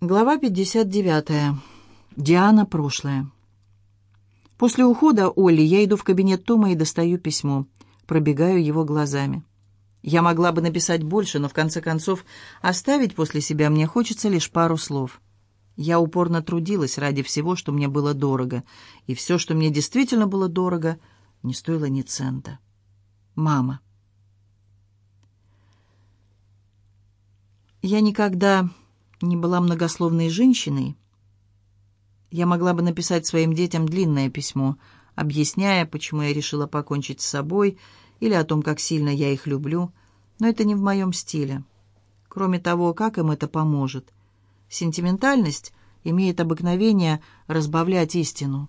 Глава 59. Диана прошлое. После ухода Олли я иду в кабинет Тома и достаю письмо. Пробегаю его глазами. Я могла бы написать больше, но в конце концов оставить после себя мне хочется лишь пару слов. Я упорно трудилась ради всего, что мне было дорого, и все, что мне действительно было дорого, не стоило ни цента. Мама. Я никогда не была многословной женщиной, я могла бы написать своим детям длинное письмо, объясняя, почему я решила покончить с собой, или о том, как сильно я их люблю, но это не в моем стиле. Кроме того, как им это поможет? Сентиментальность имеет обыкновение разбавлять истину.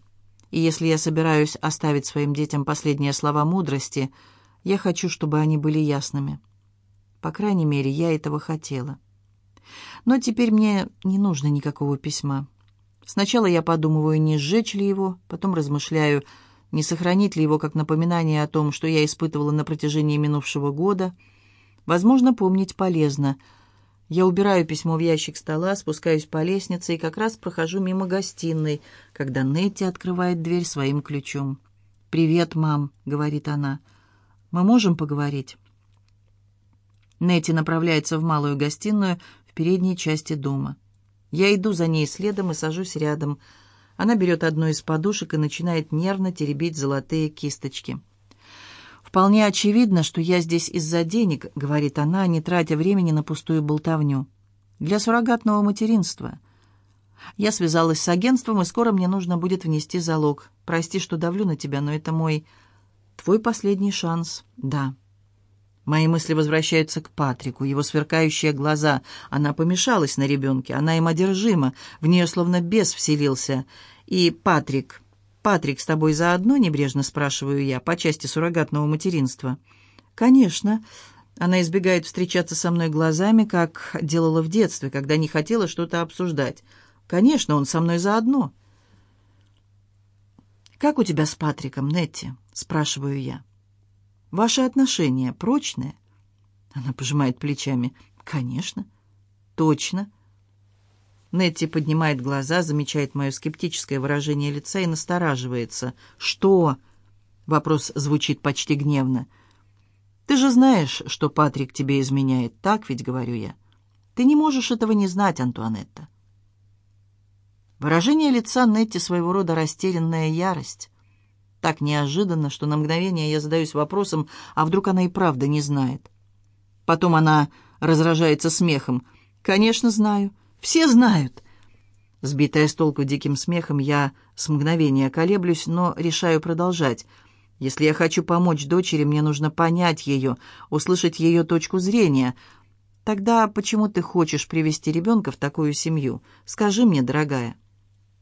И если я собираюсь оставить своим детям последние слова мудрости, я хочу, чтобы они были ясными. По крайней мере, я этого хотела. Но теперь мне не нужно никакого письма. Сначала я подумываю, не сжечь ли его, потом размышляю, не сохранить ли его как напоминание о том, что я испытывала на протяжении минувшего года. Возможно, помнить полезно. Я убираю письмо в ящик стола, спускаюсь по лестнице и как раз прохожу мимо гостиной, когда Нетти открывает дверь своим ключом. «Привет, мам», — говорит она. «Мы можем поговорить?» Нетти направляется в малую гостиную, передней части дома. Я иду за ней следом и сажусь рядом. Она берет одну из подушек и начинает нервно теребить золотые кисточки. «Вполне очевидно, что я здесь из-за денег», — говорит она, не тратя времени на пустую болтовню. «Для суррогатного материнства». «Я связалась с агентством, и скоро мне нужно будет внести залог. Прости, что давлю на тебя, но это мой...» «Твой последний шанс, да». Мои мысли возвращаются к Патрику, его сверкающие глаза. Она помешалась на ребенке, она им одержима, в нее словно бес вселился. И Патрик... «Патрик с тобой заодно?» — небрежно спрашиваю я, по части суррогатного материнства. «Конечно». Она избегает встречаться со мной глазами, как делала в детстве, когда не хотела что-то обсуждать. «Конечно, он со мной заодно». «Как у тебя с Патриком, Нетти?» — спрашиваю я. Ваши отношения прочные?» Она пожимает плечами. «Конечно. Точно». Нетти поднимает глаза, замечает мое скептическое выражение лица и настораживается. «Что?» — вопрос звучит почти гневно. «Ты же знаешь, что Патрик тебе изменяет, так ведь?» — говорю я. «Ты не можешь этого не знать, Антуанетта». Выражение лица Нетти своего рода растерянная ярость так неожиданно, что на мгновение я задаюсь вопросом, а вдруг она и правда не знает. Потом она разражается смехом. «Конечно, знаю. Все знают». Сбитая с толку диким смехом, я с мгновения колеблюсь, но решаю продолжать. Если я хочу помочь дочери, мне нужно понять ее, услышать ее точку зрения. Тогда почему ты хочешь привести ребенка в такую семью? Скажи мне, дорогая.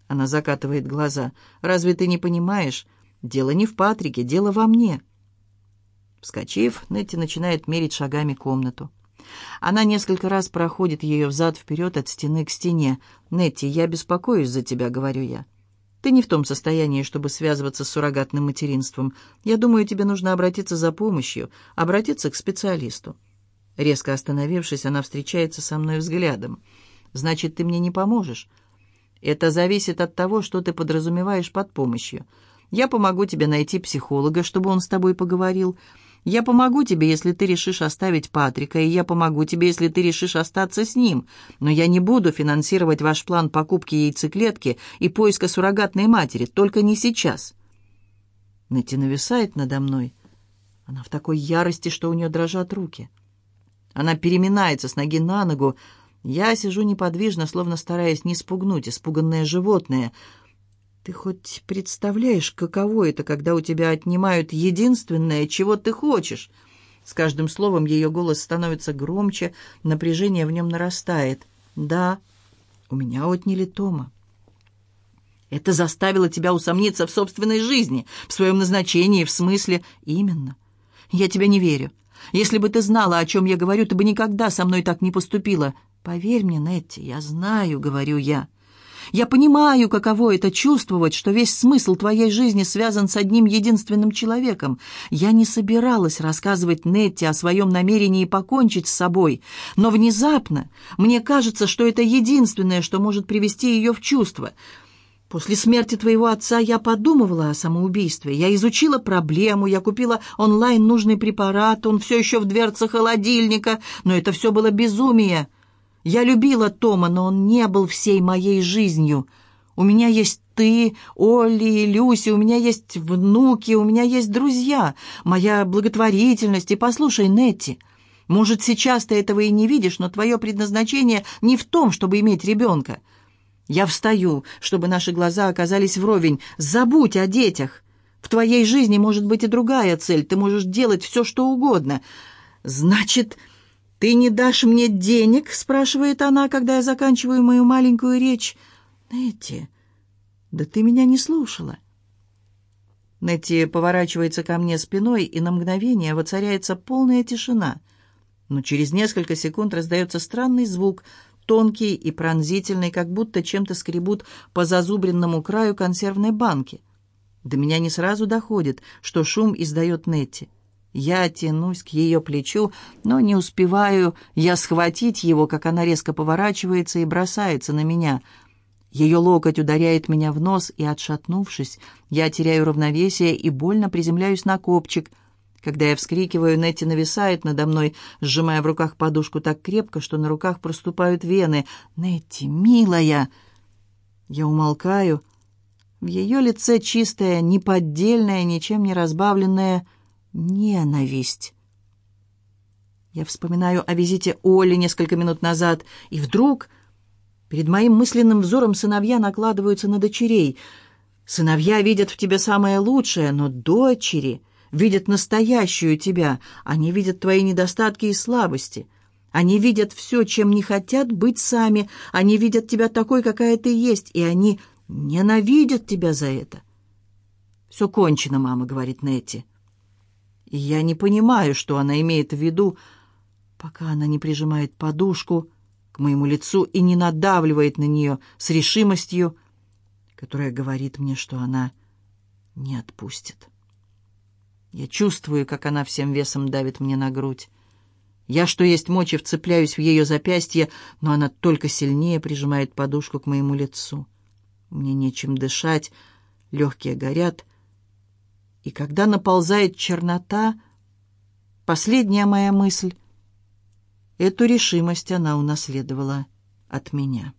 Она закатывает глаза. «Разве ты не понимаешь? Дело не в Патрике, дело во мне». Вскочив, Нетти начинает мерить шагами комнату. Она несколько раз проходит ее взад-вперед от стены к стене. «Нетти, я беспокоюсь за тебя», — говорю я. «Ты не в том состоянии, чтобы связываться с суррогатным материнством. Я думаю, тебе нужно обратиться за помощью, обратиться к специалисту». Резко остановившись, она встречается со мной взглядом. «Значит, ты мне не поможешь?» «Это зависит от того, что ты подразумеваешь под помощью. Я помогу тебе найти психолога, чтобы он с тобой поговорил. Я помогу тебе, если ты решишь оставить Патрика, и я помогу тебе, если ты решишь остаться с ним. Но я не буду финансировать ваш план покупки яйцеклетки и поиска суррогатной матери, только не сейчас». Нэти нависает надо мной. Она в такой ярости, что у нее дрожат руки. Она переминается с ноги на ногу. Я сижу неподвижно, словно стараясь не спугнуть испуганное животное — ты хоть представляешь, каково это, когда у тебя отнимают единственное, чего ты хочешь? С каждым словом ее голос становится громче, напряжение в нем нарастает. Да, у меня отняли Тома. Это заставило тебя усомниться в собственной жизни, в своем назначении, в смысле. Именно. Я тебя не верю. Если бы ты знала, о чем я говорю, ты бы никогда со мной так не поступила. Поверь мне, Нетти, я знаю, говорю я. Я понимаю, каково это чувствовать, что весь смысл твоей жизни связан с одним единственным человеком. Я не собиралась рассказывать Нетте о своем намерении покончить с собой, но внезапно мне кажется, что это единственное, что может привести ее в чувство. После смерти твоего отца я подумывала о самоубийстве. Я изучила проблему, я купила онлайн нужный препарат, он все еще в дверце холодильника, но это все было безумие. Я любила Тома, но он не был всей моей жизнью. У меня есть ты, Олли и Люси, у меня есть внуки, у меня есть друзья, моя благотворительность. И послушай, Нетти, может, сейчас ты этого и не видишь, но твое предназначение не в том, чтобы иметь ребенка. Я встаю, чтобы наши глаза оказались вровень. Забудь о детях. В твоей жизни может быть и другая цель. Ты можешь делать все, что угодно. Значит, «Ты не дашь мне денег?» — спрашивает она, когда я заканчиваю мою маленькую речь. «Нетти, да ты меня не слушала». Нетти поворачивается ко мне спиной, и на мгновение воцаряется полная тишина. Но через несколько секунд раздается странный звук, тонкий и пронзительный, как будто чем-то скребут по зазубренному краю консервной банки. До меня не сразу доходит, что шум издает Нетти. Я тянусь к ее плечу, но не успеваю я схватить его, как она резко поворачивается и бросается на меня. Ее локоть ударяет меня в нос, и, отшатнувшись, я теряю равновесие и больно приземляюсь на копчик. Когда я вскрикиваю, Нетти нависает надо мной, сжимая в руках подушку так крепко, что на руках проступают вены. «Нетти, милая!» Я умолкаю. В ее лице чистая, неподдельная, ничем не разбавленная ненависть. Я вспоминаю о визите Оли несколько минут назад, и вдруг перед моим мысленным взором сыновья накладываются на дочерей. Сыновья видят в тебе самое лучшее, но дочери видят настоящую тебя. Они видят твои недостатки и слабости. Они видят все, чем не хотят быть сами. Они видят тебя такой, какая ты есть, и они ненавидят тебя за это. «Все кончено, мама», — говорит Нетти я не понимаю, что она имеет в виду, пока она не прижимает подушку к моему лицу и не надавливает на нее с решимостью, которая говорит мне, что она не отпустит. Я чувствую, как она всем весом давит мне на грудь. Я, что есть мочи, вцепляюсь в ее запястье, но она только сильнее прижимает подушку к моему лицу. Мне нечем дышать, легкие горят — и когда наползает чернота, последняя моя мысль — эту решимость она унаследовала от меня.